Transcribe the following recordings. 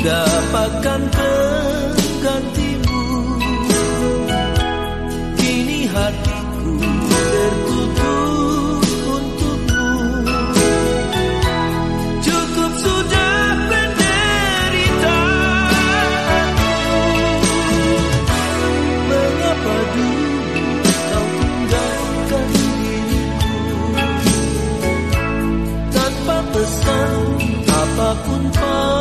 dapatkan penggantimu. Kini hatiku tertutup untukmu. Cukup sudah penderitaanmu Mengapa dulu kau tinggalkan diriku? Tanpa pesan apa pun pun.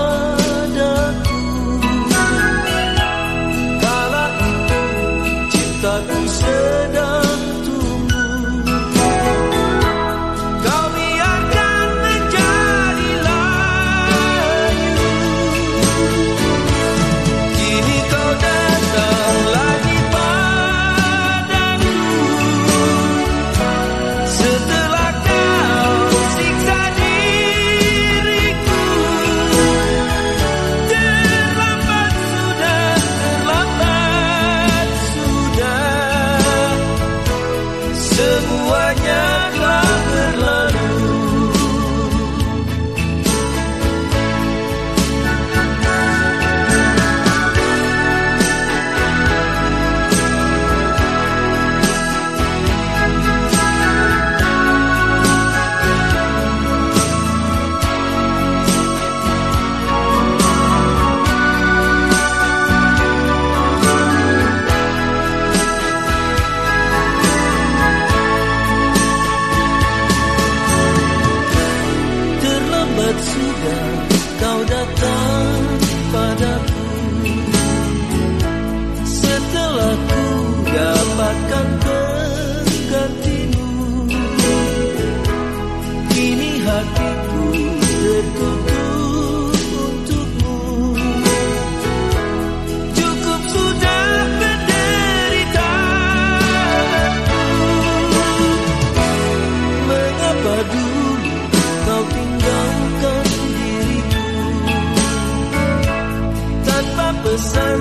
pesan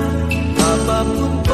apa pun